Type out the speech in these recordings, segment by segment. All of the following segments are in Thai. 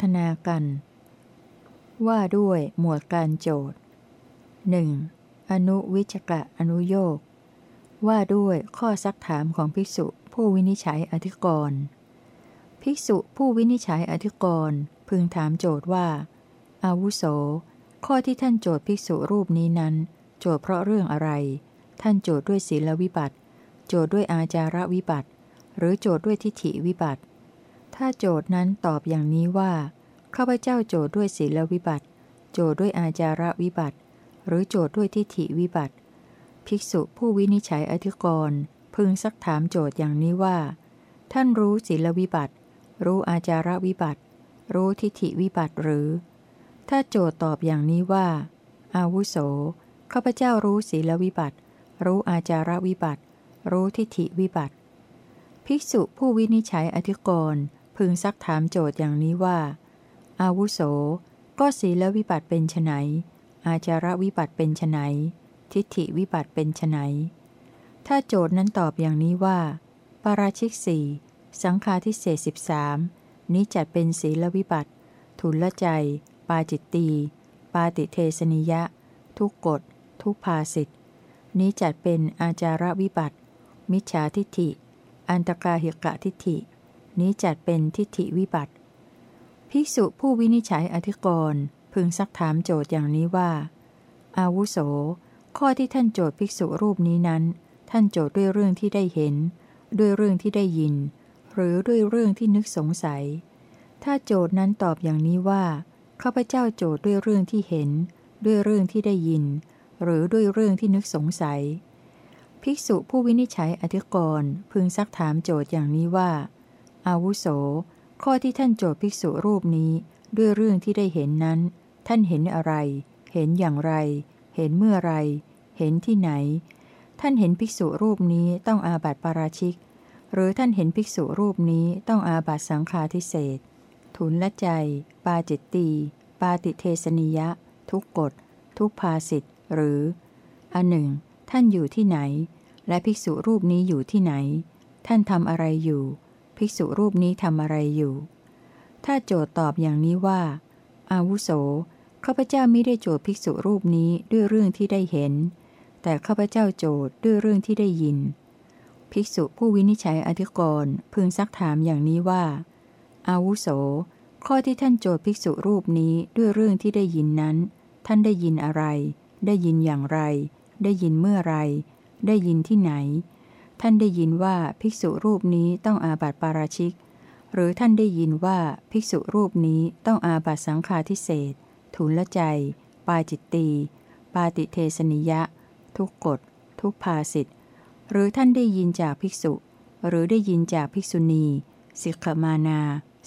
ทนากัน ว่าด้วยหมวดการโจทย์หนึ่งอนุวิจกะอนุโยกว่าด้วยข้อซักถามของภิกษุผู้วินิจฉัยอธิกรณ์ภิกษุผู้วินิจฉัยอธิกรณ์พึงถามโจทย์ว่า อาวุโส ข้อที่ท่านโจทย์ภิกษุรูปนี้นั้น โจทย์เพราะเรื่องอะไร ท่านโจทย์ด้วยศีลวิบัติ โจทย์ด้วยอาจาระวิบัติ หรือโจทย์ด้วยทิฏฐิวิบัติ ถ้าโจทย์นั้นตอบอย่างนี้ว่าข้าพเจ้าโจทย์ด้วยศีลวิบัติ โจทย์ด้วยอาจาระวิบัติ หรือโจทย์ด้วยทิฏฐิวิบัติ ภิกษุผู้วินิจฉัยอธิกรณ์พึงซักถามโจทย์อย่างนี้ว่า ท่านรู้ศีลวิบัติ รู้อาจาระวิบัติ รู้ทิฏฐิวิบัติหรือ ถ้าโจทย์ตอบอย่างนี้ว่า อาวุโสข้าพเจ้ารู้ศีลวิบัติ รู้อาจาระวิบัติ รู้ทิฏฐิวิบัติ ภิกษุผู้วินิจฉัยอธิกรณ์ พึงซักถามโจทย์อย่างนี้ว่า อาวุโส ก็ศีลวิบัติเป็นไนอาจารวิบัติเป็นไนทิฏฐิวิบัติเป็นไนถ้าโจทย์นั้นตอบอย่างนี้ว่า ปาราชิกสี่สังฆาทิเศษสิบสามนี้จัดเป็นศีลวิบัติ ทุลใจ ปาจิตตี ปาติเทสนิยะ ทุกกฎ ทุกภาสิทธินี้จัดเป็นอาจารวิบัติ มิจฉาทิฏฐิ อันตกาหิกะทิฏฐิ นี้จัดเป็นทิฏฐิวิบัติ ภิกษุผู้วินิจฉัยอธิกรณ์พึงซักถามโจทย์อย่างนี้ว่า อาวุโส ข้อที่ท่านโจทย์ภิกษุรูปนี้นั้น ท่านโจทย์ด้วยเรื่องที่ได้เห็น ด้วยเรื่องที่ได้ยิน หรือด้วยเรื่องที่นึกสงสัย ถ้าโจทย์นั้นตอบอย่างนี้ว่าข้าพเจ้าโจทย์ด้วยเรื่องที่เห็น ด้วยเรื่องที่ได้ยิน หรือด้วยเรื่องที่นึกสงสัย ภิกษุผู้วินิจฉัยอธิกรณ์พึงซักถามโจทย์อย่างนี้ว่า อาวุโส ข้อที่ท่านโจทย์ภิกษุรูปนี้ ด้วยเรื่องที่ได้เห็นนั้น ท่านเห็นอะไร เห็นอย่างไร เห็นเมื่อไร เห็นที่ไหน ท่านเห็นภิกษุรูปนี้ต้องอาบัติปาราชิก หรือท่านเห็นภิกษุรูปนี้ต้องอาบัติสังฆาทิเศษทุนละใจ ปาจิตตี ปาติเทสนิยะ ทุกกฎ ทุกภาสิทธ์หรือ อันหนึ่ง ท่านอยู่ที่ไหน และภิกษุรูปนี้อยู่ที่ไหน ท่านทำอะไรอยู่ ภิกษุรูปนี้ทำอะไรอยู่ ถ้าโจทย์ตอบอย่างนี้ว่า อาวุโสข้าพเจ้าไม่ได้โจทย์ภิกษุรูปนี้ด้วยเรื่องที่ได้เห็น แต่ข้าพเจ้าโจทย์ด้วยเรื่องที่ได้ยิน ภิกษุผู้วินิจฉัยอธิกรณ์พึงซักถามอย่างนี้ว่า อาวุโส ข้อที่ท่านโจทย์ภิกษุรูปนี้ด้วยเรื่องที่ได้ยินนั้น ท่านได้ยินอะไร ได้ยินอย่างไร ได้ยินเมื่อไร ได้ยินที่ไหน ท่านได้ยินว่าภิกษุรูปนี้ต้องอาบัติปาราชิก หรือท่านได้ยินว่าภิกษุรูปนี้ต้องอาบัติสังฆาทิเศษทุนละใจ ปาจิตตี ปาติเทสนิยะ ทุกกฎ ทุกภาสิทธ์หรือท่านได้ยินจากภิกษุ หรือได้ยินจากภิกษุณีสิกขมานา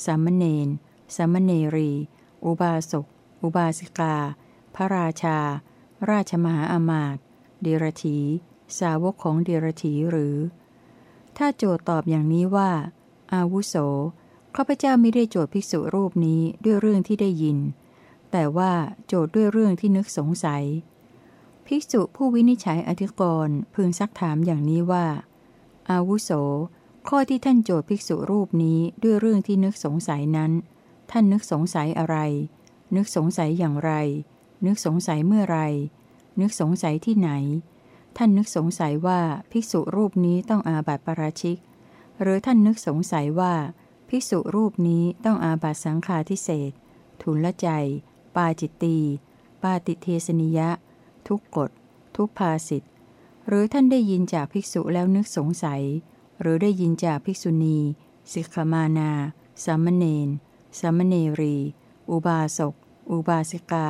สามเณรสามเณรี อุบาสก อุบาสิกา พระราชา ราชมหาอามาตย์เดรธี สาวกของเดรธีหรือ ถ้าโจทย์ตอบอย่างนี้ว่า อาวุโสข้าพเจ้าไม่ได้โจทย์ภิกษุรูปนี้ด้วยเรื่องที่ได้ยิน แต่ว่าโจทย์ด้วยเรื่องที่นึกสงสัย ภิกษุผู้วินิจฉัยอธิกรณ์พึงซักถามอย่างนี้ว่า อาวุโส ข้อที่ท่านโจทย์ภิกษุรูปนี้ด้วยเรื่องที่นึกสงสัยนั้น ท่านนึกสงสัยอะไร นึกสงสัยอย่างไร นึกสงสัยเมื่อไร นึกสงสัยที่ไหน ท่านนึกสงสัยว่าภิกษุรูปนี้ต้องอาบัติปราชิก หรือท่านนึกสงสัยว่าภิกษุรูปนี้ต้องอาบัติสังฆาทิเศษทุนละใจ ปาจิตตี ปาติเทสนิยะ ทุกกฎ ทุกภาสิทธ์หรือท่านได้ยินจากภิกษุแล้วนึกสงสัย หรือได้ยินจากภิกษุณี สิกขมานา สามเณร สามเณรี อุบาสก อุบาสิกา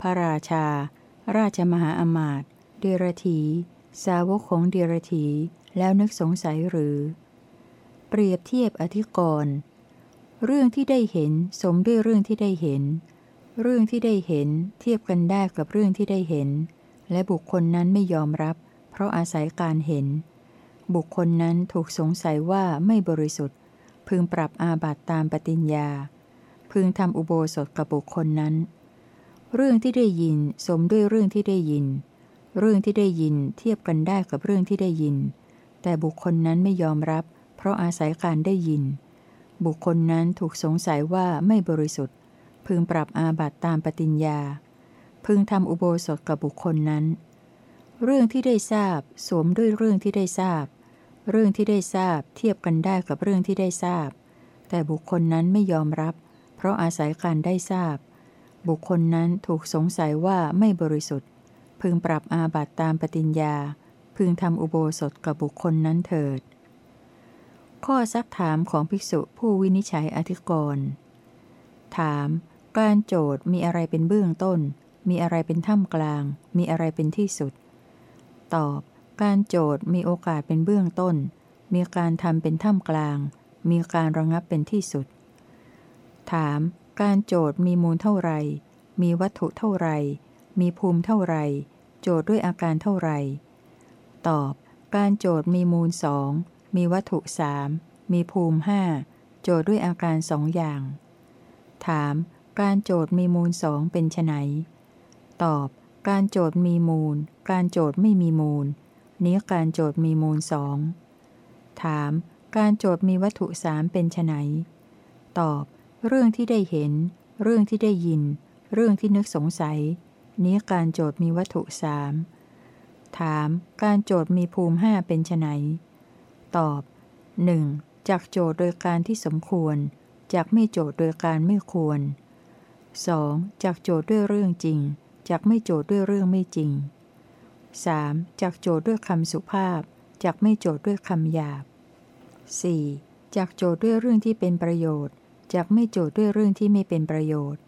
พระราชา ราชมหาอมาตย เดรธีสาวกของเดรธีแล้วนึกสงสัยหรือ เปรียบเทียบอธิกรณ์เรื่องที่ได้เห็นสมด้วยเรื่องที่ได้เห็น เรื่องที่ได้เห็นเทียบกันได้กับเรื่องที่ได้เห็น และบุคคลนั้นไม่ยอมรับ เพราะอาศัยการเห็น บุคคลนั้นถูกสงสัยว่าไม่บริสุทธิ์ พึงปรับอาบัติตามปฏิญญา พึงทำอุโบสถกับบุคคลนั้น เรื่องที่ได้ยินสมด้วยเรื่องที่ได้ยิน เรื่องที่ได้ยินเทียบกันได้กับเรื่องที่ได้ยิน แต่บุคคลนั้นไม่ยอมรับ เพราะอาศัยการได้ยิน บุคคลนั้นถูกสงสัยว่าไม่บริสุทธิ์ พึงปรับอาบัติตามปฏิญญา พึงทำอุโบสถกับบุคคลนั้น เรื่องที่ได้ทราบ สวมด้วยเรื่องที่ได้ทราบ เรื่องที่ได้ทราบเทียบกันได้กับเรื่องที่ได้ทราบ แต่บุคคลนั้นไม่ยอมรับ เพราะอาศัยการได้ทราบ บุคคลนั้นถูกสงสัยว่าไม่บริสุทธิ์ พึงปรับอาบัตตามปฏิญญา พึงทำอุโบสถกับบุคคลนั้นเถิด ข้อซักถามของภิกษุผู้วินิจฉัยอธิกรณ์ถาม การโจทย์มีอะไรเป็นเบื้องต้น มีอะไรเป็นท่ามกลาง มีอะไรเป็นที่สุด ตอบ การโจทย์มีโอกาสเป็นเบื้องต้น มีการทำเป็นท่ามกลาง มีการระงับเป็นที่สุด ถาม การโจทย์มีมูลเท่าไร มีวัตถุเท่าไร มีภูมิเท่าไร โจทย์ด้วยอาการเท่าไรตอบ การโจทย์มีมูลสอง มีวัตถุสามมีภูมิห้าโจทย์ด้วยอาการสองอย่าง ถาม การโจทย์มีมูลสองเป็นไนตอบ การโจทย์มีมูล การโจทย์ไม่มีมูล นี้การโจทย์มีมูลสอง ถาม การโจทย์มีวัตถุสามเป็นไนตอบ เรื่องที่ได้เห็น เรื่องที่ได้ยิน เรื่องที่นึกสงสัย นี้การโจทย์มีวัตถุสามถาม การโจทย์มีภูมิห้าเป็นไนตอบ 1. จากโจทย์โดยการที่สมควร จากไม่โจทย์โดยการไม่ควร 2. จากโจทย์ด้วยเรื่องจริง จากไม่โจทย์ด้วยเรื่องไม่จริง 3. จากโจทย์ด้วยคำสุภาพ จากไม่โจทย์ด้วยคำหยาบ 4. จากโจทย์ด้วยเรื่องที่เป็นประโยชน์ จากไม่โจทย์ด้วยเรื่องที่ไม่เป็นประโยชน์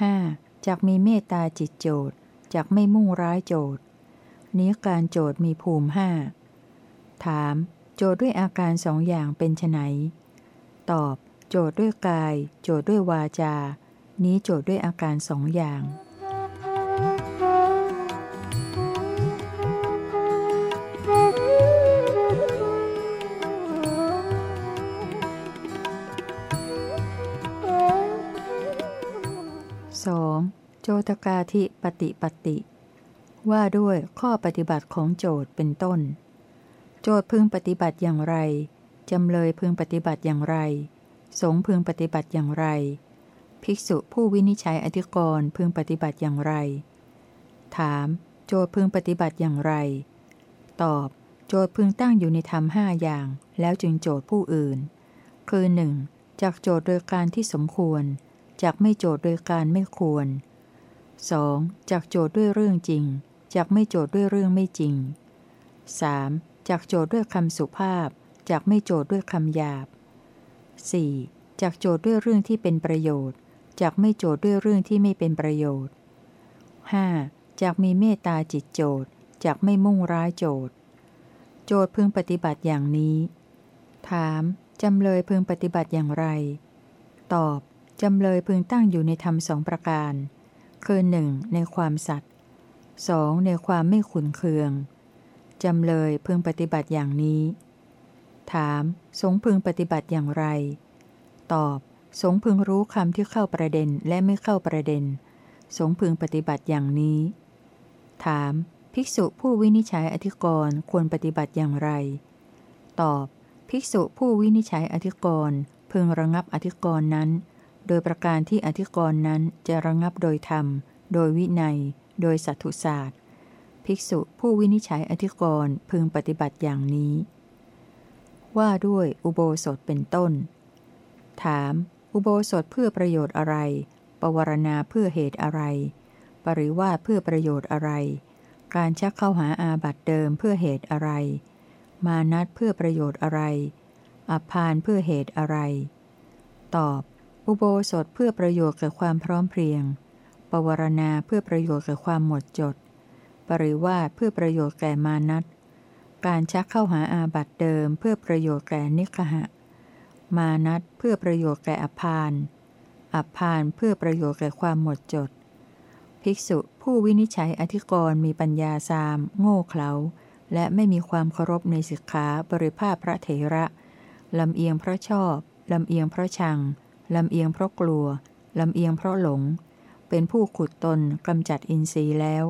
5. จากมีเมตตาจิตโจทย์จากไม่มุ่งร้ายโจทย์นี้การโจทย์มีภูมิห้าถาม โจทย์ด้วยอาการสองอย่างเป็นไนตอบ โจทย์ด้วยกาย โจทย์ด้วยวาจา นี้โจทย์ด้วยอาการสองอย่าง ตกาธิปฏิปติ ว่าด้วยข้อปฏิบัติของโจทย์เป็นต้น โจทย์พึงปฏิบัติอย่างไร จำเลยพึงปฏิบัติอย่างไร สงพึงปฏิบัติอย่างไร ภิกษุผู้วินิจฉัยอธิกรณ์พึงปฏิบัติอย่างไร ถาม โจทย์พึงปฏิบัติอย่างไร ตอบ โจทย์พึงตั้งอยู่ในธรรมห้าอย่าง แล้วจึงโจทย์ผู้อื่น คือ 1. จากโจทย์โดยการที่สมควรจากไม่โจทย์โดยการไม่ควร 2. จากโจทย์ด้วยเรื่องจริง จากไม่โจทย์ด้วยเรื่องไม่จริง 3. จากโจทย์ด้วยคำสุภาพ จากไม่โจทย์ด้วยคำหยาบ 4. จากโจทย์ด้วยเรื่องที่เป็นประโยชน์ จากไม่โจทย์ด้วยเรื่องที่ไม่เป็นประโยชน์ 5. จากมีเมตตาจิตโจทย์ จากไม่มุ่งร้ายโจทย์ โจทย์พึงปฏิบัติอย่างนี้ ถาม จำเลยพึงปฏิบัติอย่างไร ตอบ จำเลยพึงตั้งอยู่ในธรรมสองประการ คือหนึ่งในความสัตย์สองในความไม่ขุนเคือง จำเลยพึงปฏิบัติอย่างนี้ ถามสงพึงปฏิบัติอย่างไร ตอบ สงพึงรู้คำที่เข้าประเด็นและไม่เข้าประเด็น สงพึงปฏิบัติอย่างนี้ ถาม ภิกษุผู้วินิจฉัยอธิกรณ์ควรปฏิบัติอย่างไร ตอบ ภิกษุผู้วินิจฉัยอธิกรณ์พึงระงับอธิกรณ์นั้น โดยประการที่อธิกรณ์นั้นจะระงับโดยธรรม โดยวินัย โดยสัตถุศาสตร์ ภิกษุผู้วินิจฉัยอธิกรณ์พึงปฏิบัติอย่างนี้ ว่าด้วยอุโบสถเป็นต้น ถาม อุโบสถเพื่อประโยชน์อะไร ปวารณาเพื่อเหตุอะไร ปริวาเพื่อประโยชน์อะไร การชักเข้าหาอาบัตเดิมเพื่อเหตุอะไร มานัตเพื่อประโยชน์อะไร อัพภานเพื่อเหตุอะไร ตอบ อุโบสถเพื่อประโยชน์แก่ความพร้อมเพรียง ปวารณาเพื่อประโยชน์แก่ความหมดจด ปริวาสเพื่อประโยชน์แก่มานัตการชักเข้าหาอาบัติเดิมเพื่อประโยชน์แก่นิคคหะ มานัตเพื่อประโยชน์แก่อัพภานอัพภานเพื่อประโยชน์แก่ความหมดจด ภิกษุผู้วินิจฉัยอธิกรณ์มีปัญญาทราม โง่เขลา และไม่มีความเคารพในสิกขาบริภาพพระเถระ ลำเอียงเพราะชอบ ลำเอียงเพราะชัง ลำเอียงเพราะกลัว ลำเอียงเพราะหลง เป็นผู้ขุดตนกำจัดอินทรีย์แล้ว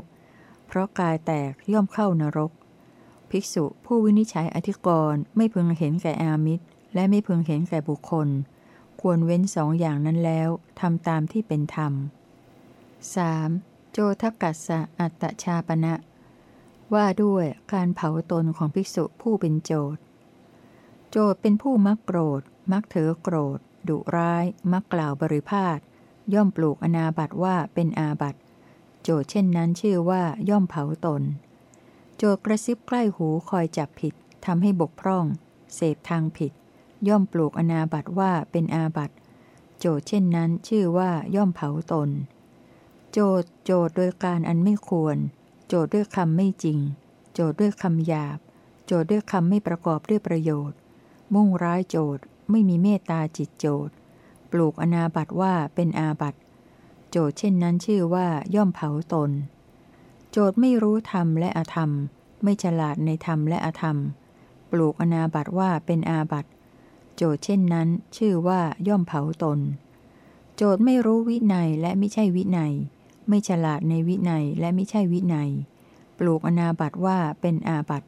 เพราะกายแตกย่อมเข้านรก ภิกษุผู้วินิจฉัยอธิกรณ์ไม่พึงเห็นแก่อามิตร และไม่พึงเห็นแก่บุคคล ควรเว้นสองอย่างนั้นแล้วทำตามที่เป็นธรรม 3. โจทกัสสะอัตตชาปณะว่าด้วยการเผาตนของภิกษุผู้เป็นโจทโจทเป็นผู้มักโกรธ มักเถอโกรธ ดุร้าย มักกล่าวบริพาทย่อมปลูกอนาบัตว่าเป็นอาบัตโจทเช่นนั้นชื่อว่าย่อมเผาตน โจทกระซิบใกล้หูคอยจับผิดทำให้บกพร่อง เสพทางผิด ย่อมปลูกอนาบัตว่าเป็นอาบัตโจทเช่นนั้นชื่อว่าย่อมเผาตน โจทโจทโดยการอันไม่ควร โจทด้วยคำไม่จริง โจทด้วยคำหยาบ โจทด้วยคำไม่ประกอบด้วยประโยชน์ มุ่งร้ายโจท ไม่มีเมตตาจิตโจทย์ปลูกอนาบัตว่าเป็นอาบัตโจทย์เช่นนั้นชื่อว่าย่อมเผาตน โจทย์ไม่รู้ธรรมและอธรรม ไม่ฉลาดในธรรมและอธรรม ปลูกอนาบัตว่าเป็นอาบัตโจทย์เช่นนั้น ชื่อว่าย่อมเผาตน โจทย์ไม่รู้วินัยและไม่ใช่วินัย ไม่ฉลาดในวินัยและไม่ใช่วินัย ปลูกอนาบัตว่าเป็นอาบัต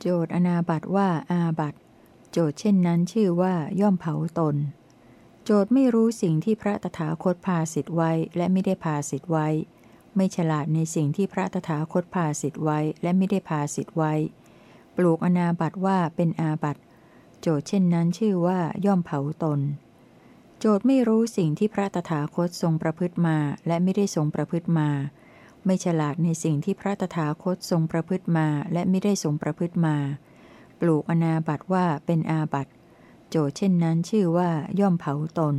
โจทย์อนาบัตว่าอาบัต โจทย์เช่นนั้นชื่อว่าย่อมเผาตน โจทย์ไม่รู้สิ่งที่พระตถาคตพาสิทธไว้และไม่ได้พาสิทธไว้ ไม่ฉลาดในสิ่งที่พระตถาคตพาสิทธไว้และไม่ได้พาสิทธไว้ ปลูกอนาบัตว่าเป็นอาบัตโจทย์เช่นนั้นชื่อว่าย่อมเผาตน โจทย์ไม่รู้สิ่งที่พระตถาคตทรงประพฤติมาและไม่ได้ทรงประพฤติมา ไม่ฉลาดในสิ่งที่พระตถาคตทรงประพฤติมาและไม่ได้ทรงประพฤติมา ปลูกอนาบัตว่าเป็นอาบัตโจทย์เช่นนั้นชื่อว่าย่อมเผาตน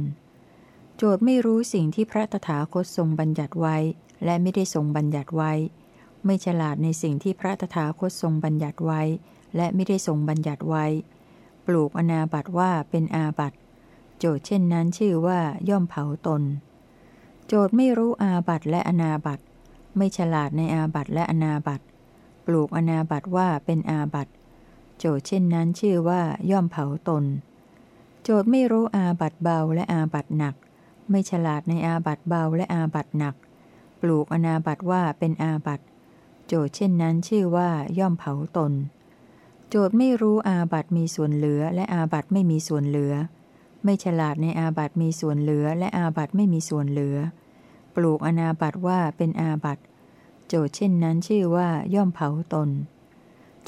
โจทย์ไม่รู้สิ่งที่พระตถาคตทรงบัญญัติไว้ และไม่ได้ทรงบัญญัติไว้ ไม่ฉลาดในสิ่งที่พระตถาคตทรงบัญญัติไว้ และไม่ได้ทรงบัญญัติไว้ ปลูกอนาบัติว่าเป็นอาบัติ โจทก์เช่นนั้นชื่อว่าย่อมเผาตน โจทก์ไม่รู้อาบัติและอนาบัติไม่ฉลาดในอาบัติและอนาบัติปลูกอนาบัติว่าเป็นอาบัติ โจทก์เช่นนั้นชื่อว่าย่อมเผาตน โจทก์ไม่รู้อาบัติเบาและอาบัติหนัก ไม่ฉลาดในอาบัติเบาและอาบัติหนัก ปลูกอนาบัตว่าเป็นอาบัตโจทย์เช่นนั้นชื่อว่าย่อมเผาตน โจทย์ไม่รู้อาบัตมีส่วนเหลือและอาบัตไม่มีส่วนเหลือ ไม่ฉลาดในอาบัตมีส่วนเหลือและอาบัตไม่มีส่วนเหลือ ปลูกอนาบัตว่าเป็นอาบัตโจทย์เช่นนั้นชื่อว่าย่อมเผาตน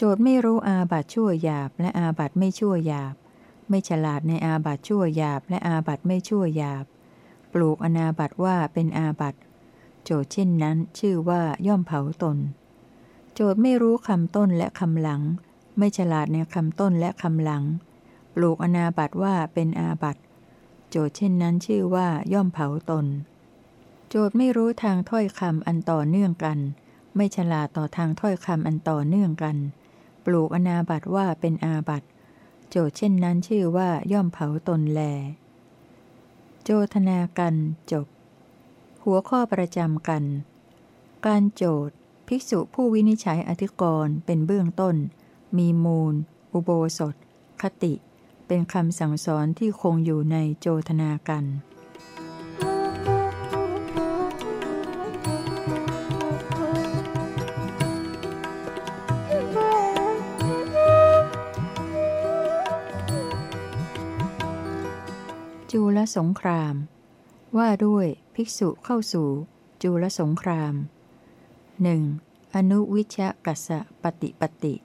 โจทย์ไม่รู้อาบัตชั่วหยาบและอาบัตไม่ชั่วหยาบ ไม่ฉลาดในอาบัตชั่วหยาบและอาบัตไม่ชั่วหยาบ ปลูกอนาบัตว่าเป็นอาบัตโจทย์เช่นนั้นชื่อว่าย่อมเผาตน โจทย์ไม่รู้คำต้นและคำหลัง ไม่ฉลาดในคำต้นและคำหลัง ปลูกอนาบัตว่าเป็นอาบัตโจทย์เช่นนั้นชื่อว่าย่อมเผาตน โจทย์ไม่รู้ทางถ้อยคำอันต่อเนื่องกัน ไม่ฉลาดต่อทางถ้อยคำอันต่อเนื่องกัน ปลูกอนาบัตว่าเป็นอาบัตโจทเช่นนั้นชื่อว่าย่อมเผาตนแล โจทนากันจบ หัวข้อประจำกัน การโจทภิกษุผู้วินิจฉัยอธิกรณ์เป็นเบื้องต้น มีมูล อุโบสถ คติ เป็นคำสั่งสอนที่คงอยู่ในโจทนากัน สงคราม ว่าด้วยภิกษุเข้าสู่จูลสงครามหนึ่งอนุวิชกัสปฏิปติ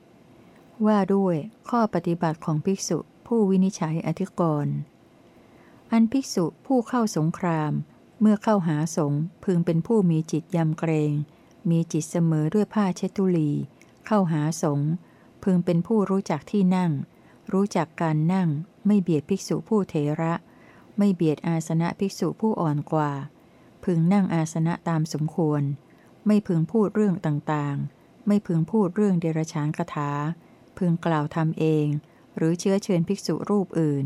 ว่าด้วยข้อปฏิบัติของภิกษุผู้วินิจฉัยอธิกรณ์อันภิกษุผู้เข้าสงคราม เมื่อเข้าหาสงพึงเป็นผู้มีจิตยำเกรง มีจิตเสมอด้วยผ้าเชตุลี เข้าหาสงพึงเป็นผู้รู้จักที่นั่ง รู้จักการนั่งไม่เบียดภิกษุผู้เทระ ไม่เบียดอาสนะภิกษุผู้อ่อนกว่า พึงนั่งอาสนะตามสมควร ไม่พึงพูดเรื่องต่างๆ ไม่พึงพูดเรื่องเดรฉานคาถา พึงกล่าวทำเอง หรือเชื้อเชิญภิกษุรูปอื่น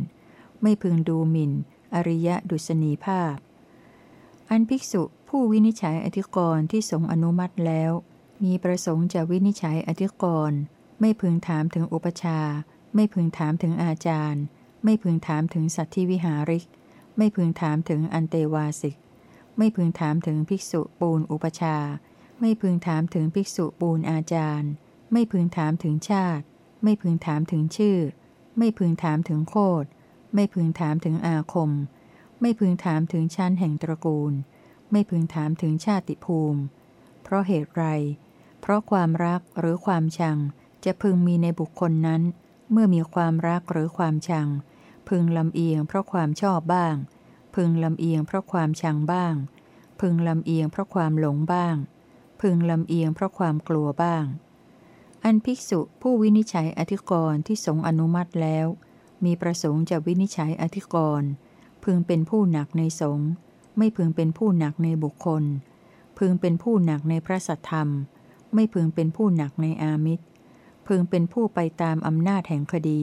ไม่พึงดูหมิ่น อริยดุษณีภาพ อันภิกษุผู้วินิจฉัยอธิกรณ์ที่สงอนุมัติแล้ว มีประสงค์จะวินิจฉัยอธิกรณ์ไม่พึงถามถึงอุปชา ไม่พึงถามถึงอาจารย์ ไม่พึงถามถึงสัตธิวิหาริก ไม่พึงถามถึงอันเตวาสิก ไม่พึงถามถึงภิกษุปูนอุปชา ไม่พึงถามถึงภิกษุปูนอาจารย์ ไม่พึงถามถึงชาติ ไม่พึงถามถึงชื่อ ไม่พึงถามถึงโคดไม่พึงถามถึงอาคม ไม่พึงถามถึงชั้นแห่งตระกูล ไม่พึงถามถึงชาติภูมิ เพราะเหตุไร เพราะความรักหรือความชังจะพึงมีในบุคคลนั้น เมื่อมีความรักหรือความชัง พึงลำเอียงเพราะความชอบบ้าง พึงลำเอียงเพราะความชังบ้าง พึงลำเอียงเพราะความหลงบ้าง พึงลำเอียงเพราะความกลัวบ้าง อันภิกษุผู้วินิจฉัยอธิกรณ์ที่สงอนุมัติแล้ว มีประสงค์จะวินิจฉัยอธิกรณ์พึงเป็นผู้หนักในสงฆ์ไม่พึงเป็นผู้หนักในบุคคล พึงเป็นผู้หนักในพระสัทธรรม ไม่พึงเป็นผู้หนักในอามิตรพึงเป็นผู้ไปตามอำนาจแห่งคดี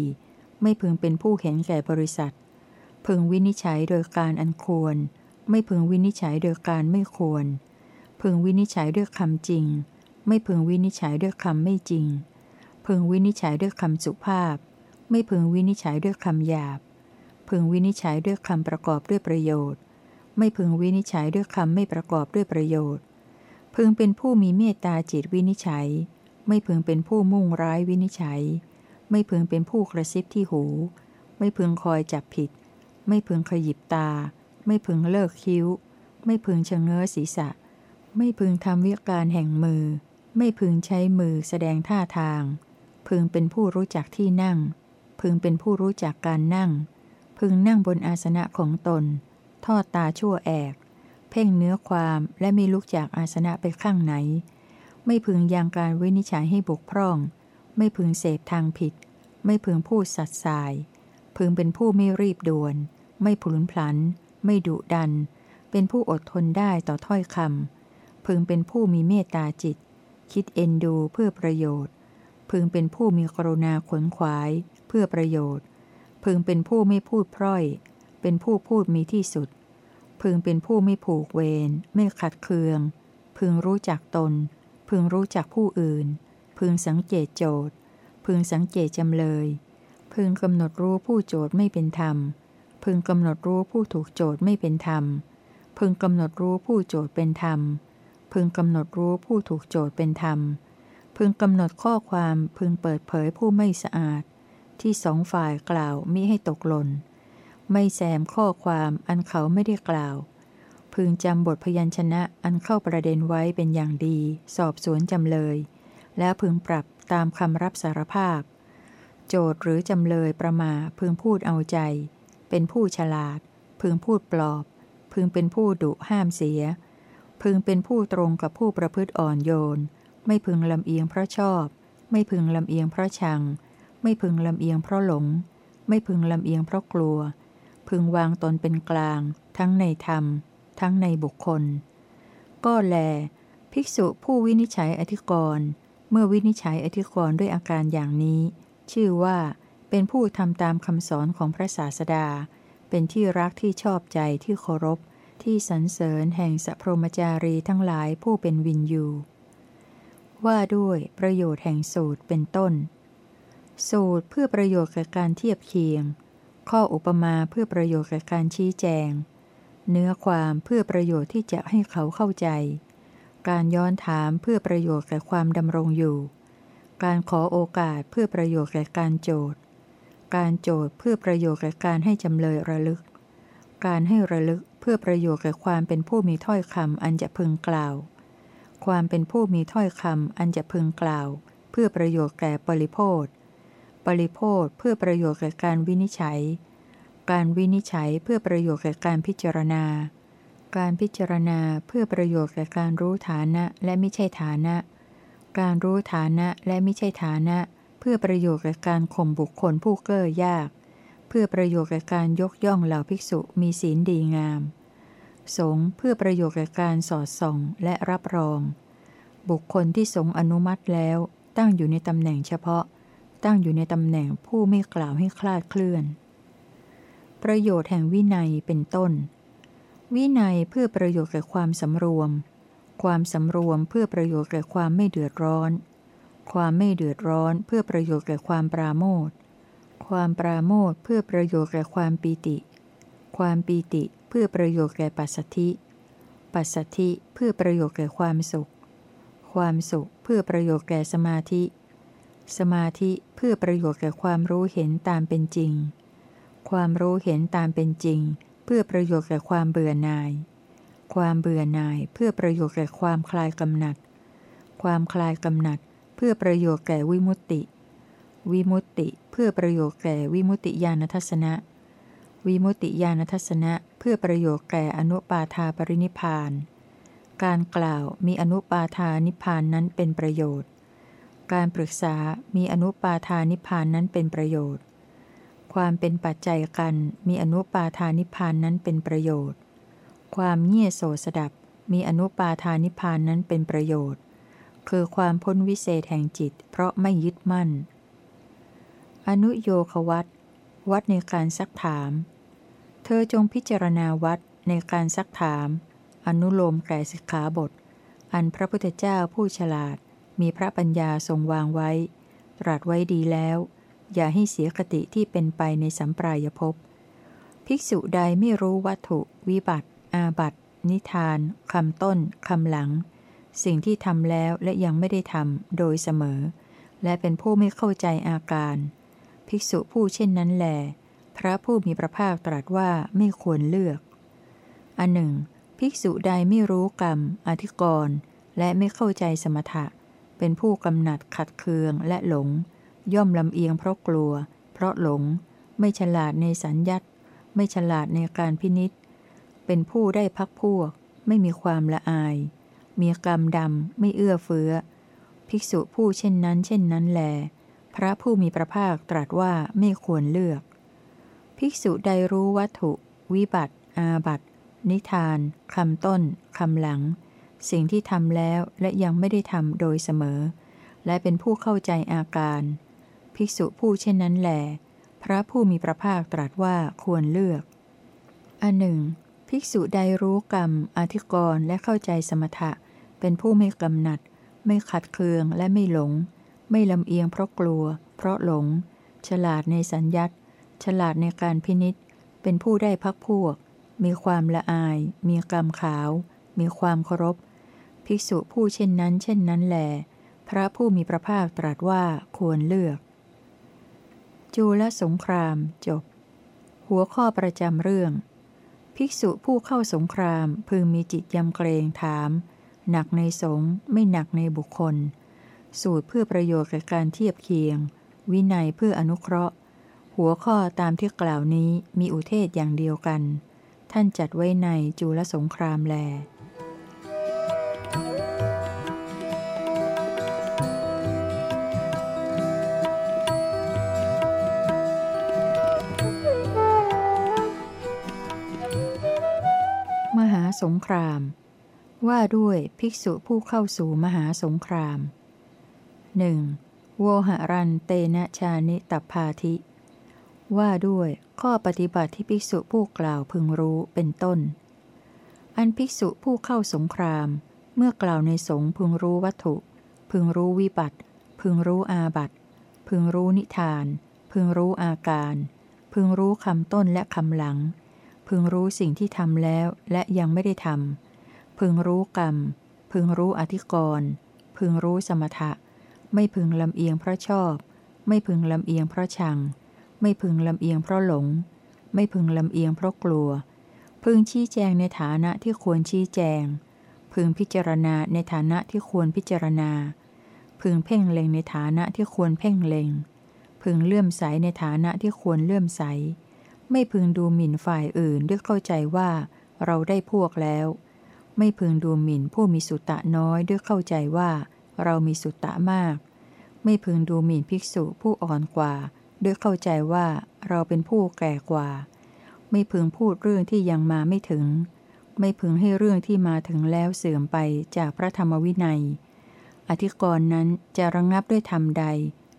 ไม่พึงเป็นผู้เห็นแก่บริษัท พึงวินิจฉัยโดยการอันควร ไม่พึงวินิจฉัยโดยการไม่ควร พึงวินิจฉัยด้วยคำจริง ไม่พึงวินิจฉัยด้วยคำไม่จริง พึงวินิจฉัยด้วยคำสุภาพ ไม่พึงวินิจฉัยด้วยคำหยาบ พึงวินิจฉัยด้วยคำประกอบด้วยประโยชน์ ไม่พึงวินิจฉัยด้วยคำไม่ประกอบด้วยประโยชน์ พึงเป็นผู้มีเมตตาจิตวินิจฉัย ไม่พึงเป็นผู้มุ่งร้ายวินิจฉัย ไม่พึงเป็นผู้กระซิบที่หู ไม่พึงคอยจับผิด ไม่พึงขยิบตา ไม่พึงเลิกคิ้ว ไม่พึงชะเง้อศีรษะ ไม่พึงทำวิการแห่งมือ ไม่พึงใช้มือแสดงท่าทาง พึงเป็นผู้รู้จักที่นั่ง พึงเป็นผู้รู้จักการนั่ง พึงนั่งบนอาสนะของตน ทอดตาชั่วแอก เพ่งเนื้อความและไม่ลุกจากอาสนะไปข้างไหน ไม่พึงยังการวินิจฉัยให้บกพร่อง ไม่พึงเสพทางผิด ไม่พึงพูดสัตย์สาย พึงเป็นผู้ไม่รีบด่วน ไม่ผลุนพลัน ไม่ดุดัน เป็นผู้อดทนได้ต่อถ้อยคำพึงเป็นผู้มีเมตตาจิต คิดเอ็นดูเพื่อประโยชน์ พึงเป็นผู้มีกรุณาขนขวาย เพื่อประโยชน์ พึงเป็นผู้ไม่พูดพร่อย เป็นผู้พูดมีที่สุด พึงเป็นผู้ไม่ผูกเวรไม่ขัดเคือง พึงรู้จักตน พึงรู้จักผู้อื่น พึงสังเกตโจทย์ พึงสังเกตจำเลย พึงกำหนดรู้ผู้โจทย์ไม่เป็นธรรม พึงกำหนดรู้ผู้ถูกโจทย์ไม่เป็นธรรม พึงกำหนดรู้ผู้โจทย์เป็นธรรม พึงกำหนดรู้ผู้ถูกโจทย์เป็นธรรม พึงกำหนดข้อความพึงเปิดเผยผู้ไม่สะอาด ที่สองฝ่ายกล่าวมิให้ตกหล่น ไม่แซมข้อความอันเขาไม่ได้กล่าวพึงจำบทพยัญชนะอันเข้าประเด็นไว้เป็นอย่างดี สอบสวนจำเลย แล้วพึงปรับตามคำรับสารภาพ โจทหรือจำเลยประมาพึงพูดเอาใจ เป็นผู้ฉลาด พึงพูดปลอบ พึงเป็นผู้ดุห้ามเสีย พึงเป็นผู้ตรงกับผู้ประพฤติอ่อนโยน ไม่พึงลำเอียงเพราะชอบ ไม่พึงลำเอียงเพราะชัง ไม่พึงลำเอียงเพราะหลง ไม่พึงลำเอียงเพราะกลัว พึงวางตนเป็นกลาง ทั้งในธรรม ทั้งในบุคคล ก็แล ภิกษุผู้วินิจฉัยอธิกรณ์ เมื่อวินิจฉัยอธิกรณ์ด้วยอาการอย่างนี้ ชื่อว่า เป็นผู้ทำตามคำสอนของพระศาสดา เป็นที่รักที่ชอบใจที่เคารพ ที่สรรเสริญแห่งสัพพมจารีทั้งหลายผู้เป็นวินยู ว่าด้วยประโยชน์แห่งสูตรเป็นต้น สูตรเพื่อประโยชน์แก่การเทียบเคียง ข้ออุปมาเพื่อประโยชน์แก่การชี้แจง เนื้อความเพื่อประโยชน์ที่จะให้เขาเข้าใจ การย้อนถามเพื่อประโยชน์แก่ความดำรงอยู่ การขอโอกาสเพื่อประโยชน์แก่การโจทย์ การโจทย์เพื่อประโยชน์แก่การให้จำเลยระลึก การให้ระลึกเพื่อประโยชน์แก่ความเป็นผู้มีถ้อยคำอันจะพึงกล่าว ความเป็นผู้มีถ้อยคำอันจะพึงกล่าว เพื่อประโยชน์แก่ปริโพธปริโพธเพื่อประโยชน์แก่การวินิจฉัย การวินิจฉัยเพื่อประโยชน์แก่การพิจารณา การพิจารณาเพื่อประโยชน์แก่การรู้ฐานะและไม่ใช่ฐานะ การรู้ฐานะและไม่ใช่ฐานะ เพื่อประโยชน์แก่การข่มบุคคลผู้เก้อยาก เพื่อประโยชน์แก่การยกย่องเหล่าภิกษุมีศีลดีงาม สงเพื่อประโยชน์แก่การสอดส่องและรับรอง บุคคลที่สงอนุมัติแล้วตั้งอยู่ในตำแหน่งเฉพาะ ตั้งอยู่ในตำแหน่งผู้ไม่กล่าวให้คลาดเคลื่อน ประโยชน์แห่งวินัยเป็นต้น วินัยเพื่อประโยชน์แก่ความสำรวม ความสำรวมเพื่อประโยชน์แก่ความไม่เดือดร้อน ความไม่เดือดร้อนเพื่อประโยชน์แก่ความปราโมทความปราโมทเพื่อประโยชน์แก่ความปีติ ความปีติเพื่อประโยชน์แก่ปัสสธิ ปัสสธิเพื่อประโยชน์แก่ความสุข ความสุขเพื่อประโยชน์แก่สมาธิ สมาธิเพื่อประโยชน์แก่ความรู้เห็นตามเป็นจริง ความรู้เห็นตามเป็นจริง เพื่อประโยชน์แก่ความเบื่อหน่าย ความเบื่อหน่ายเพื่อประโยชน์แก่ความคลายกำหนัด ความคลายกำหนัด เพื่อประโยชน์แก่วิมุตติ วิมุตติเพื่อประโยชน์แก่วิมุตติญาณทัศนะ วิมุตติญาณทัศนะ เพื่อประโยชน์แก่อนุปาทาปรินิพาน การกล่าวมีอนุปาทานิพานนั้นเป็นประโยชน์ การปรึกษามีอนุปาทานิพานนั้นเป็นประโยชน์ ความเป็นปัจจัยกันมีอนุปาทานิพานนั้นเป็นประโยชน์ ความเงี่ยโสสดับมีอนุปาทานิพานนั้นเป็นประโยชน์ คือความพ้นวิเศษแห่งจิต เพราะไม่ยึดมั่น อนุโยควัตวัดในการซักถาม เธอจงพิจารณาวัดในการซักถาม อนุโลมแก่สิกขาบท อันพระพุทธเจ้าผู้ฉลาดมีพระปัญญาทรงวางไว้ ตรัสไว้ดีแล้ว อย่าให้เสียคติที่เป็นไปในสัมปรายภพ ภิกษุใดไม่รู้วัตถุ วิบัติ อาบัติ นิทานคำต้นคำหลัง สิ่งที่ทำแล้วและยังไม่ได้ทำโดยเสมอ และเป็นผู้ไม่เข้าใจอาการ ภิกษุผู้เช่นนั้นแหลพระผู้มีพระภาคตรัสว่าไม่ควรเลือก อันหนึ่ง ภิกษุใดไม่รู้กรรม อธิกรณ์และไม่เข้าใจสมถะ เป็นผู้กำหนัดขัดเคืองและหลง ย่อมลำเอียงเพราะกลัว เพราะหลง ไม่ฉลาดในสัญญัตไม่ฉลาดในการพินิษเป็นผู้ได้พักพวก ไม่มีความละอาย มีกรรมดำไม่เอื้อเฟื้อ ภิกษุผู้เช่นนั้นเช่นนั้นแล พระผู้มีพระภาคตรัสว่าไม่ควรเลือก ภิกษุใดรู้วัตถุ วิบัติ อาบัติ นิทานคำต้นคำหลัง สิ่งที่ทำแล้วและยังไม่ได้ทำโดยเสมอ และเป็นผู้เข้าใจอาการ ภิกษุผู้เช่นนั้นแหลพระผู้มีพระภาคตรัสว่าควรเลือก อันหนึ่ง ภิกษุใดรู้กรรม อธิกรณ์และเข้าใจสมถะ เป็นผู้ไม่กำหนัด ไม่ขัดเคืองและไม่หลง ไม่ลำเอียงเพราะกลัว เพราะหลง ฉลาดในสัญญัตฉลาดในการพินิษเป็นผู้ได้พักพวก มีความละอาย มีกรรมขาว มีความเคารพ ภิกษุผู้เช่นนั้น เช่นนั้นแหลพระผู้มีพระภาคตรัสว่าควรเลือก จูลสงครามจบ หัวข้อประจำเรื่อง ภิกษุผู้เข้าสงครามพึงมีจิตยำเกรงถาม หนักในสงฆ์ไม่หนักในบุคคล สูตรเพื่อประโยชน์แก่การเทียบเคียง วินัยเพื่ออนุเคราะห์ หัวข้อตามที่กล่าวนี้มีอุเทศอย่างเดียวกัน ท่านจัดไว้ในจุลสงครามแล สงคราม ว่าด้วยภิกษุผู้เข้าสู่มหาสงครามหนึ่งโวหารันเตนะชานิตัพาธิ ว่าด้วยข้อปฏิบัติที่ภิกษุผู้กล่าวพึงรู้เป็นต้น อันภิกษุผู้เข้าสงคราม เมื่อกล่าวในสงพึงรู้วัตถุ พึงรู้วิบัติ พึงรู้อาบัติ พึงรู้นิทาน พึงรู้อาการ พึงรู้คำต้นและคำหลัง พึงรู้สิ่งที่ทำแล้วและยังไม่ได้ทำพึงรู้กรรม พึงรู้อธิกรณ์พึงรู้สมถะ ไม่พึงลำเอียงเพราะชอบ ไม่พึงลำเอียงเพราะชัง ไม่พึงลำเอียงเพราะหลง ไม่พึงลำเอียงเพราะกลัว พึงชี้แจงในฐานะที่ควรชี้แจง พึงพิจารณาในฐานะที่ควรพิจารณา พึงเพ่งเล็งในฐานะที่ควรเพ่งเล็ง พึงเลื่อมใสในฐานะที่ควรเลื่อมใส ไม่พึงดูหมิ่นฝ่ายอื่นด้วยเข้าใจว่า เราได้พวกแล้ว ไม่พึงดูหมิ่นผู้มีสุตตะน้อยด้วยเข้าใจว่า เรามีสุตตะมาก ไม่พึงดูหมิ่นภิกษุผู้อ่อนกว่า ด้วยเข้าใจว่าเราเป็นผู้แก่กว่า ไม่พึงพูดเรื่องที่ยังมาไม่ถึง ไม่พึงให้เรื่องที่มาถึงแล้วเสื่อมไปจากพระธรรมวินัย อธิกรณ์นั้นจะระงงับด้วยธรรมใด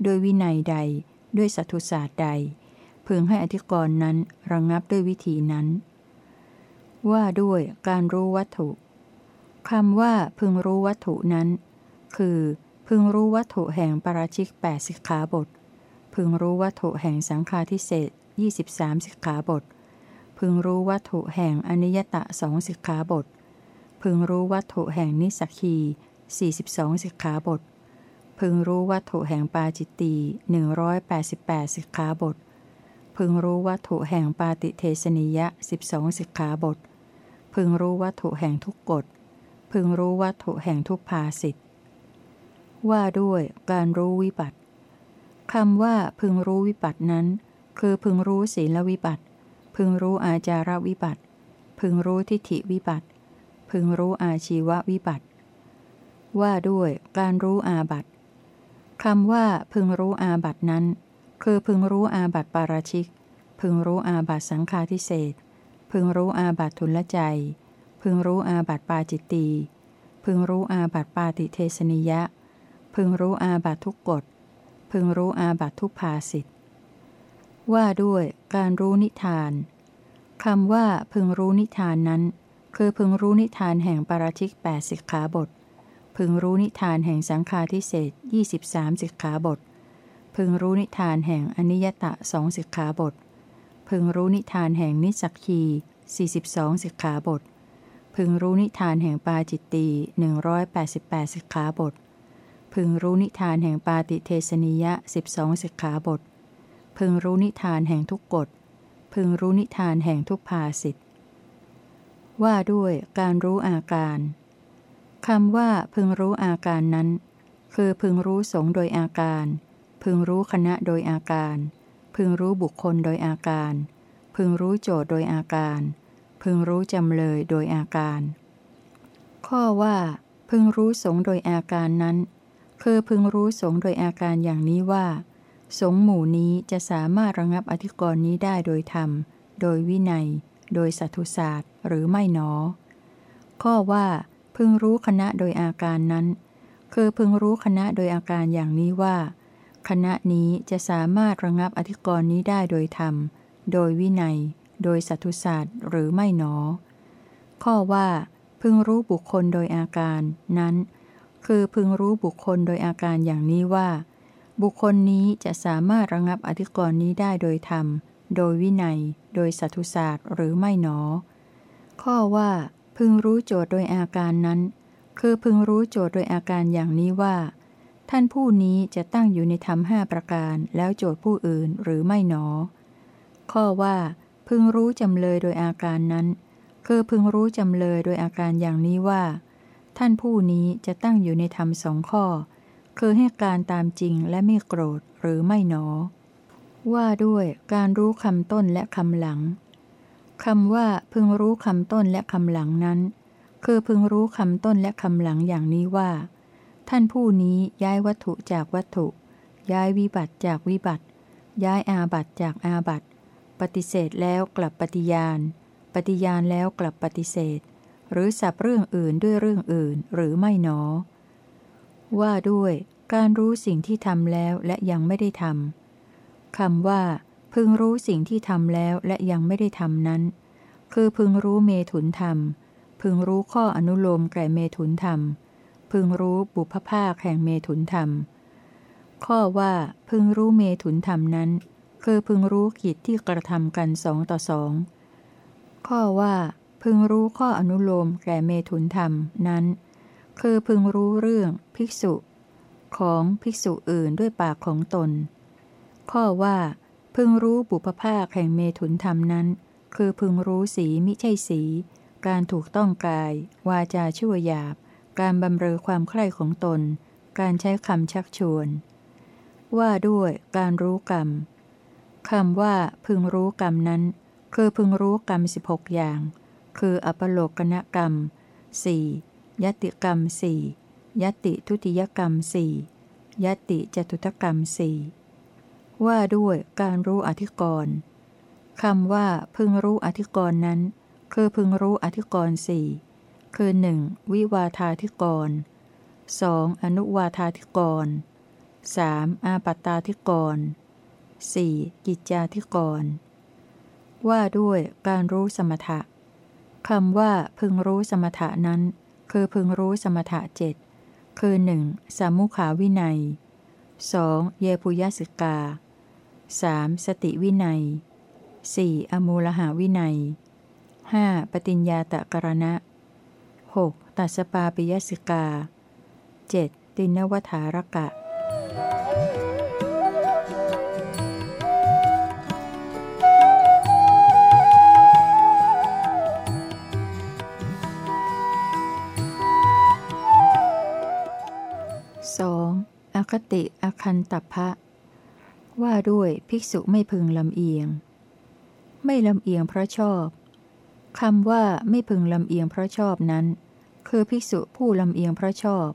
ด้วยวินัยใด ด้วยสัตุศาสตร์ใด พึงให้อธิกรณ์นั้นระงงับด้วยวิธีนั้น ว่าด้วยการรู้วัตถุคำว่าพึงรู้วัตถุนั้น คือ พึงรู้วัตถุแห่งปราชิกแปดสิกขาบท พึงรู้วัตถุแห่งสังฆาทิเศษยี่สิบสามสิกขาบท พึงรู้วัตถุแห่งอนิยตะสองสิกขาบท พึงรู้วัตถุแห่งนิสักคีสี่สิบสองสิกขาบทพพึงรู้วัตถุแห่งปาจิตตีหนึ่งร้อยแปดสิบแปดสิกขาบท พึงรู้วัตถุแห่งปาติเทสนิยะสิบสองสิกขาบท พึงรู้วัตถุแห่งทุกกฎ พึงรู้วัตถุแห่งทุกภาสิทธว่าด้วยการรู้วิบัติคำว่าพึงรู้วิบัตินั้น คือพึงรู้ศีลวิบัติ พึงรู้อาจารวิบัติ พึงรู้ทิฏฐิวิบัติ พึงรู้อาชีววิบัติ ว่าด้วยการรู้อาบัติคำว่าพึงรู้อาบัตินั้น คือพึงรู้อาบัติปาราชิก พึงรู้อาบัติสังฆาทิเศษพึงรู้อาบัติทุลใจ พึงรู้อาบัติปาจิตตี พึงรู้อาบัติปาติเทสนิยะ พึงรู้อาบัติทุกกฎ พึงรู้อาบัติทุกภาสิทธว่าด้วยการรู้นิทานคำว่าพึงรู้นิทานนั้น คือพึงรู้นิทานแห่งปาราชิกแปดสิกขาบท พึงรู้นิทานแห่งสังฆาทิเศษยี่สิบสามสิกขาบท พึงรู้นิทานแห่งอนิยตะสองสิกขาบท พึงรู้นิทานแห่งนิสักคีสี่สิบสองสิกขาบท พึงรู้นิทานแห่งปาจิตตีหนึ่งร้อยแปดสิบแปดสิกขาบท พึงรู้นิทานแห่งปาติเทสนิยะสิบสองสิกขาบท พึงรู้นิทานแห่งทุกกฎ พึงรู้นิทานแห่งทุกภาสิทธว่าด้วยการรู้อาการคำว่าพึงรู้อาการนั้น คือพึงรู้สงโดยอาการ พึงรู้คณะโดยอาการ พึงรู้บุคคลโดยอาการ พึงรู้โจทย์โดยอาการ พึงรู้จำเลยโดยอาการ ข้อว่า พึงรู้สงโดยอาการนั้น คือพึงรู้สงโดยอาการอย่างนี้ว่า สงหมู่นี้จะสามารถระงับอธิกรณ์นี้ได้โดยธรรม โดยวินัย โดยสัตุศาสตร์หรือไม่หนอ ข้อว่า พึงรู้คณะโดยอาการนั้น คือพึงรู้คณะโดยอาการอย่างนี้ว่า คณะนี้จะสามารถระงับอธิกรณ์นี้ได้โดยธรรม โดยวินัย โดยสัตุศาสตร์หรือไม่หนอ ข้อว่า พึงรู้บุคคลโดยอาการนั้น คือพึงรู้บุคคลโดยอาการอย่างนี้ว่า บุคคลนี้จะสามารถระงับอธิกรณ์นี้ได้โดยธรรม โดยวินัย โดยสัตุศาสตร์หรือไม่หนอ ข้อว่า พึงรู้โจทย์โดยอาการนั้น คือพึงรู้โจทย์โดยอาการอย่างนี้ว่า ท่านผู้นี้จะตั้งอยู่ในธรรมห้าประการแล้วโจทย์ผู้อื่นหรือไม่หนอ ข้อว่า พึงรู้จำเลยโดยอาการนั้น คือพึงรู้จำเลยโดยอาการอย่างนี้ว่า ท่านผู้นี้จะตั้งอยู่ในธรรมสองข้อ คือให้การตามจริงและไม่โกรธหรือไม่หนอ ว่าด้วยการรู้คำต้นและคำหลังคำว่าพึงรู้คำต้นและคำหลังนั้น คือพึงรู้คำต้นและคำหลังอย่างนี้ว่า ท่านผู้นี้ย้ายวัตถุจากวัตถุ ย้ายวิบัติจากวิบัติ ย้ายอาบัติจากอาบัติ ปฏิเสธแล้วกลับปฏิญาณ ปฏิญาณแล้วกลับปฏิเสธ หรือสับเรื่องอื่นด้วยเรื่องอื่นหรือไม่หนอ ว่าด้วยการรู้สิ่งที่ทำแล้วและยังไม่ได้ทำคำว่า พึงรู้สิ่งที่ทำแล้วและยังไม่ได้ทำนั้น คือพึงรู้เมถุนธรรม พึงรู้ข้ออนุโลมแก่เมถุนธรรม พึงรู้บุพภาคแห่งเมถุนธรรม ข้อว่าพึงรู้เมถุนธรรมนั้น คือพึงรู้กิจที่กระทำกันสองต่อสอง ข้อว่าพึงรู้ข้ออนุโลมแก่เมถุนธรรมนั้น คือพึงรู้เรื่องภิกษุ ของภิกษุอื่นด้วยปากของตน ข้อว่า พึงรู้บุพภาคแห่งเมถุนธรรมนั้น คือพึงรู้สีมิใช่สี การถูกต้องกาย วาจาชั่วหยาบ การบำเรอความใคร่ของตน การใช้คำชักชวน ว่าด้วยการรู้กรรมคำว่าพึงรู้กรรมนั้น คือพึงรู้กรรมสิบหกอย่าง คืออปโลกนกรรมสี่ยติกรรมสี่ยติทุติยกรรมสี่ยติจตุตกรรมสี่ว่าด้วยการรู้อธิกรณ์คำว่าพึงรู้อธิกรณ์นั้น คือพึงรู้อธิกรณ์สี่ คือหนึ่งวิวาธาธิกรสองอนุวาธาธิกรสามอาปัตตาธิกรสี่กิจจาธิกร ว่าด้วยการรู้สมถะคำว่าพึงรู้สมถะนั้น คือพึงรู้สมถะเจ็ดคือหนึ่งสามุขาวินัยสองเยปุยสิกา 3. สติวินัย 4. อมูลหาวินัย 5. ปฏิญญาตะกรณะ 6. ตัสปาปิยสิกา 7. ตินวัฏารกะสองอคติอคันตพะ ว่าด้วยภิกษุไม่พึงลำเอียง ไม่ลำเอียงเพราะชอบคำว่าไม่พึงลำเอียงเพราะชอบนั้น คือภิกษุผู้ลำเอียงเพราะชอบ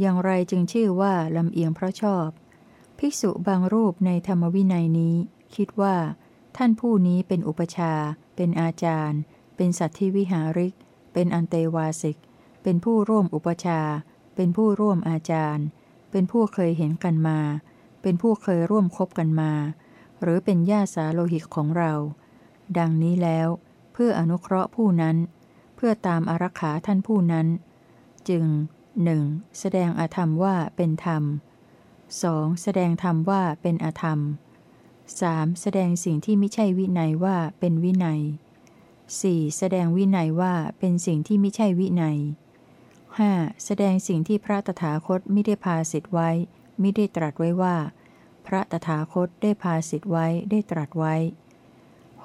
อย่างไรจึงชื่อว่าลำเอียงเพราะชอบ ภิกษุบางรูปในธรรมวินัยนี้ คิดว่า ท่านผู้นี้เป็นอุปชา เป็นอาจารย์ เป็นสัตธิวิหาริก เป็นอันเตวาสิก เป็นผู้ร่วมอุปชา เป็นผู้ร่วมอาจารย์ เป็นผู้เคยเห็นกันมา เป็นผู้เคยร่วมคบกันมา หรือเป็นญาสาโลหิตของเรา ดังนี้แล้ว เพื่ออนุเคราะห์ผู้นั้น พื่อตามอารักขาท่านผู้นั้น จึง 1. แสดงอาธรรมว่าเป็นธรรม 2. แสดงธรรมว่าเป็นอาธรรม 3. แสดงสิ่งที่ไม่ใช่วินัยว่าเป็นวินัย 4. แสดงวินัยว่าเป็นสิ่งที่ไม่ใช่วินัย 5. แสดงสิ่งที่พระตถาคตไม่ได้พาสิทธไว้ ไม่ได้ตรัสไว้ว่า พระตถาคตได้พาสิทธไว้ได้ตรัสไว้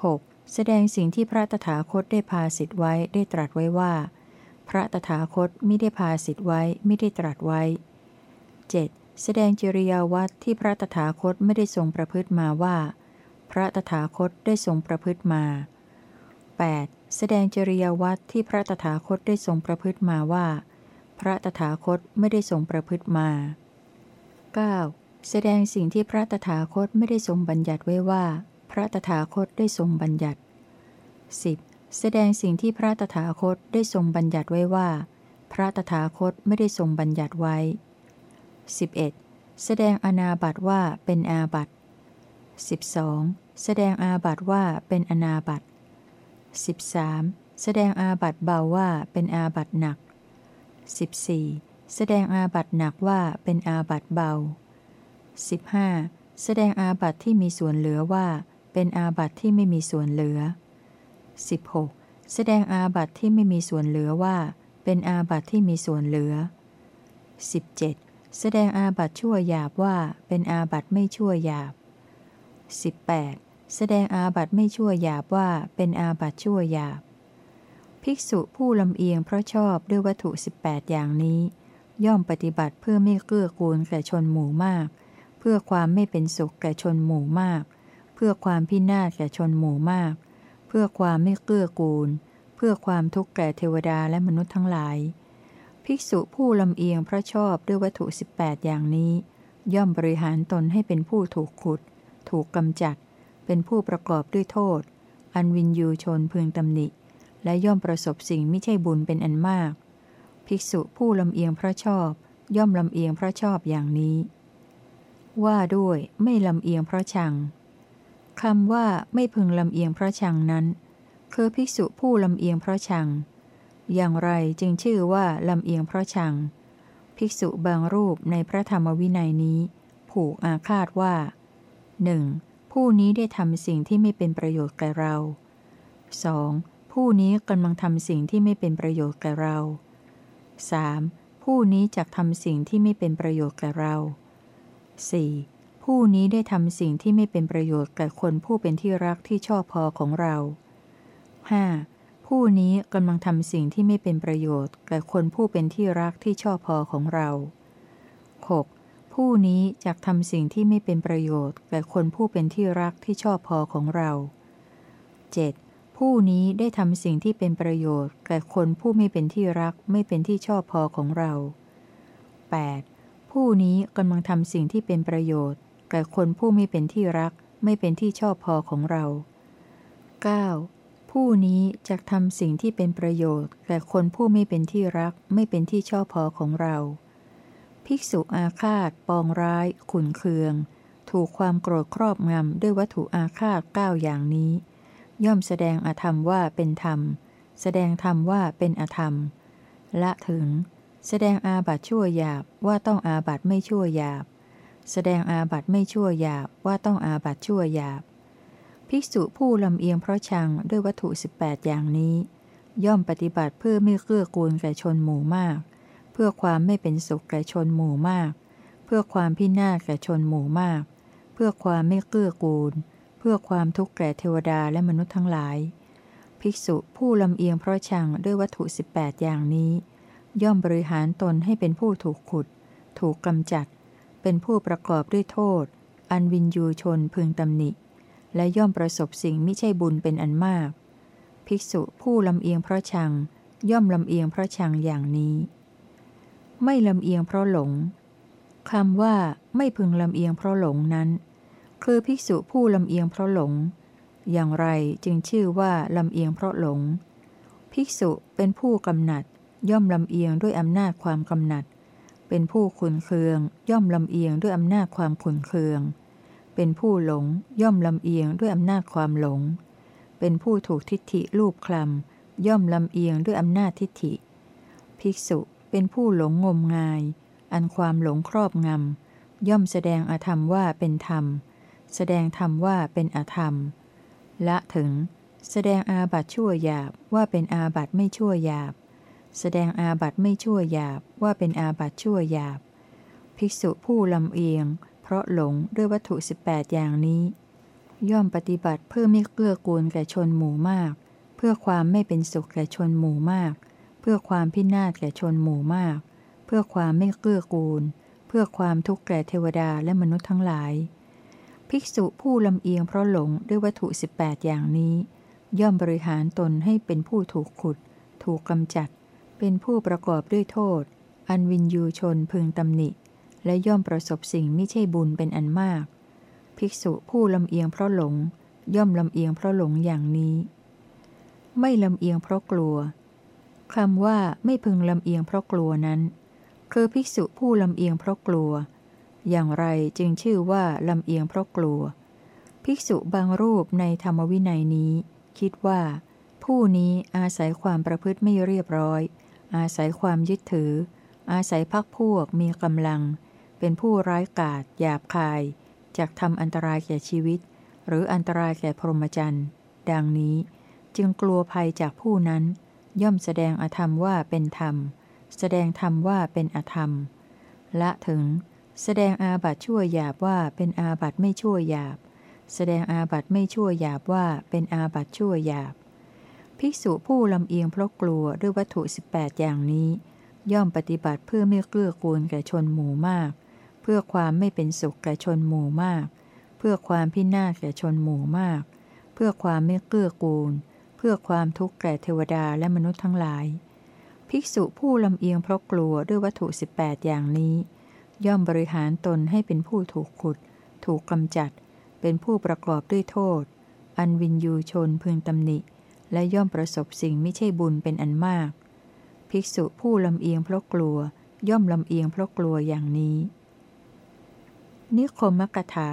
6. แสดงสิ่งที่พระตถาคตได้พาสิทธไว้ได้ตรัสไว้ว่า พระตถาคตไม่ได้พาสิทธไว้ไม่ได้ตรัสไว้ 7. แสดงจริยาวัดที่พระตถาคตไม่ได้ทรงประพฤติมาว่า พระตถาคตได้ทรงประพฤติมา 8. แสดงจริยาวัดที่พระตถาคตได้ทรงประพฤติมาว่า พระตถาคตไม่ได้ทรงประพฤติมา 9. แสดงสิ่งที่พระตถาคตไม่ได้ทรงบัญญัติไว้ว่า ระตถาคตได้ทรงบัญญัติ 10. แสดงสิ่งที่พระตถาคตได้ทรงบัญญัติไว้ว่า พระตถาคตไม่ได้ทรงบัญญัติไว้ 11. แสดงอนาบัตว่าเป็นอาบัต 12. แสดงอาบัตว่าเป็นอนาบัต 13. แสดงอาบัตเบาว่าเป็นอาบัตหนัก 14. แสดงอาบัตหนักว่าเป็นอาบัตเบา 15. แสดงอาบัตที่มีส่วนเหลือว่า เป็นอาบัติที่ไม่มีส่วนเหลือ 16. แสดงอาบัติที่ไม่มีส่วนเหลือว่า เป็นอาบัติที่มีส่วนเหลือ 17. แสดงอาบัติชั่วหยาบว่าเป็นอาบัติไม่ชั่วหยาบ 18. แสดงอาบัติไม่ชั่วหยาบว่าเป็นอาบัติชั่วหยาบ ภิกษุผู้ลำเอียงเพราะชอบด้วยวัตถุ 18 อย่างนี้ ย่อมปฏิบัติเพื่อไม่เกื้อกูลแก่ชนหมู่มาก เพื่อความไม่เป็นสุขแก่ชนหมู่มาก เพื่อความพินาศแก่ชนหมู่มาก เพื่อความไม่เกื้อกูล เพื่อความทุกข์แก่เทวดาและมนุษย์ทั้งหลาย ภิกษุผู้ลำเอียงพระชอบด้วยวัตถุ 18 อย่างนี้ ย่อมบริหารตนให้เป็นผู้ถูกขุด ถูกกำจัด เป็นผู้ประกอบด้วยโทษ อันวินยูชนพึงตำหนิ และย่อมประสบสิ่งไม่ใช่บุญเป็นอันมาก ภิกษุผู้ลำเอียงพระชอบ ย่อมลำเอียงพระชอบอย่างนี้ ว่าด้วยไม่ลำเอียงพระชัง คำว่าไม่พึงลำเอียงพระชังนั้น คือภิกษุผู้ลำเอียงพระชัง อย่างไรจึงชื่อว่าลำเอียงพระชัง ภิกษุบางรูปในพระธรรมวินัยนี้ ผูกอาคาดว่าหนึ่งผู้นี้ได้ทำสิ่งที่ไม่เป็นประโยชน์แก่เรา 2. ผู้นี้กำลังทำสิ่งที่ไม่เป็นประโยชน์แก่เรา 3. ผู้นี้จะทำสิ่งที่ไม่เป็นประโยชน์แก่เรา 4. ผู้นี้ได้ทำสิ่งที่ไม่เป็นประโยชน์แก่คนผู้เป็นที่รักที่ชอบพอของเรา 5. ผู้นี้กำลังทำสิ่งที่ไม่เป็นประโยชน์แก่คนผู้เป็นที่รักที่ชอบพอของเรา 6. ผู้นี้จะทำสิ่งที่ไม่เป็นประโยชน์แก่คนผู้เป็นที่รักที่ชอบพอของเรา 7. ผู้นี้ได้ทำสิ่งที่เป็นประโยชน์แก่คนผู้ไม่เป็นที่รักไม่เป็นที่ชอบพอของเรา 8. ผู้นี้กำลังทำสิ่งที่เป็นประโยชน์ แก่คนผู้ไม่เป็นที่รัก ไม่เป็นที่ชอบพอของเรา 9. ผู้นี้จะทำสิ่งที่เป็นประโยชน์แก่คนผู้ไม่เป็นที่รัก ไม่เป็นที่ชอบพอของเรา ภิกษุอาฆาต ปองร้าย ขุนเคือง ถูกความโกรธครอบงำด้วยวัตถุอาฆาตเก้าอย่างนี้ ย่อมแสดงอธรรมว่าเป็นธรรม แสดงธรรมว่าเป็นอธรรม ละถึง แสดงอาบัตชั่วหยาบว่าต้องอาบัตไม่ชั่วหยาบ แสดงอาบัตไม่ชั่วหยาบว่าต้องอาบัตชั่วหยาบ ภิกษุผู้ลำเอียงเพราะชังด้วยวัตถุ 18 อย่างนี้ ย่อมปฏิบัติเพื่อไม่เกื้อกูลแก่ชนหมู่มาก เพื่อความไม่เป็นสุขแก่ชนหมู่มาก เพื่อความพินาศแก่ชนหมู่มาก เพื่อความไม่เกื้อกูล เพื่อความทุกข์แก่เทวดาและมนุษย์ทั้งหลาย ภิกษุผู้ลำเอียงเพราะชังด้วยวัตถุ 18 อย่างนี้ ย่อมบริหารตนให้เป็นผู้ถูกขุด ถูกกำจัด เป็นผู้ประกอบด้วยโทษ อันวินยูชนพึงตำหนิ และย่อมประสบสิ่งไม่ใช่บุญเป็นอันมาก ภิกษุผู้ลำเอียงเพราะชัง ย่อมลำเอียงเพราะชังอย่างนี้ ไม่ลำเอียงเพราะหลงคำว่าไม่พึงลำเอียงเพราะหลงนั้น คือภิกษุผู้ลำเอียงเพราะหลง อย่างไรจึงชื่อว่าลำเอียงเพราะหลง ภิกษุเป็นผู้กำหนัด ย่อมลำเอียงด้วยอำนาจความกำหนัด เป็นผู้ขุนเคือง ย่อมลำเอียงด้วยอำนาจความขุนเคือง เป็นผู้หลง ย่อมลำเอียงด้วยอำนาจความหลง เป็นผู้ถูกทิฏฐิรูปคลำย่อมลำเอียงด้วยอำนาจทิฏฐิ ภิกษุเป็นผู้หลงงมงาย อันความหลงครอบงำย่อมแสดงอธรรมว่าเป็นธรรม แสดงธรรมว่าเป็นอธรรม ละถึง แสดงอาบัตชั่วหยาบว่าเป็นอาบัตไม่ชั่วหยาบ แสดงอาบัตไม่ชั่วหยาบว่าเป็นอาบัตชั่วหยาบ ภิกษุผู้ลำเอียง เพราะหลงด้วยวัตถุ 18 อย่างนี้ ย่อมปฏิบัติเพื่อไม่เกื้อกูลแก่ชนหมู่มาก เพื่อความไม่เป็นสุขแก่ชนหมู่มาก เพื่อความพินาศแก่ชนหมู่มาก เพื่อความไม่เกื้อกูล เพื่อความทุกข์แก่เทวดาและมนุษย์ทั้งหลาย ภิกษุผู้ลำเอียงเพราะหลงด้วยวัตถุ 18 อย่างนี้ ย่อมบริหารตนให้เป็นผู้ถูกขุด ถูกกำจัด เป็นผู้ประกอบด้วยโทษ อันวินยูชนพึงตำหนิ และย่อมประสบสิ่งไม่ใช่บุญเป็นอันมาก ภิกษุผู้ลำเอียงเพราะหลง ย่อมลำเอียงเพราะหลงอย่างนี้ ไม่ลำเอียงเพราะกลัวคำว่าไม่พึงลำเอียงเพราะกลัวนั้น คือภิกษุผู้ลำเอียงเพราะกลัว อย่างไรจึงชื่อว่าลำเอียงเพราะกลัว ภิกษุบางรูปในธรรมวินัยนี้ คิดว่า ผู้นี้อาศัยความประพฤติไม่เรียบร้อย อาศัยความยึดถือ อาศัยพักพวกมีกำลัง เป็นผู้ร้ายกาจหยาบคายจากทำอันตรายแก่ชีวิต หรืออันตรายแก่พรหมจรรย์ดังนี้จึงกลัวภัยจากผู้นั้น ย่อมแสดงอธรรมว่าเป็นธรรม แสดงธรรมว่าเป็นอธรรม ละถึง แสดงอาบัตชั่วหยาบว่าเป็นอาบัตไม่ชั่วหยาบ แสดงอาบัตไม่ชั่วหยาบว่าเป็นอาบัตชั่วหยาบ ภิกษุผู้ลำเอียงเพราะกลัวด้วยวัตถุ 18 อย่างนี้ ย่อมปฏิบัติเพื่อไม่เกลือกูลแก่ชนหมู่มาก เพื่อความไม่เป็นสุขแก่ชนหมู่มาก เพื่อความพินาศแก่ชนหมู่มาก เพื่อความไม่เกลือกูล เพื่อความทุกข์แก่เทวดาและมนุษย์ทั้งหลาย ภิกษุผู้ลำเอียงเพราะกลัวด้วยวัตถุ 18 อย่างนี้ ย่อมบริหารตนให้เป็นผู้ถูกขุด ถูกกำจัด เป็นผู้ประกอบด้วยโทษ อันวินยูชนพึงตำหนิ และย่อมประสบสิ่งไม่ใช่บุญเป็นอันมาก ภิกษุผู้ลำเอียงเพราะกลัว ย่อมลำเอียงเพราะกลัวอย่างนี้ นิคมมกถา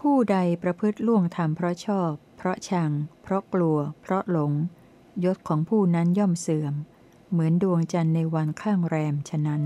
ผู้ใดประพฤติล่วงธรรมเพราะชอบ เพราะชัง เพราะกลัว เพราะหลง ยศของผู้นั้นย่อมเสื่อม เหมือนดวงจันทร์ในวันข้างแรมฉะนั้น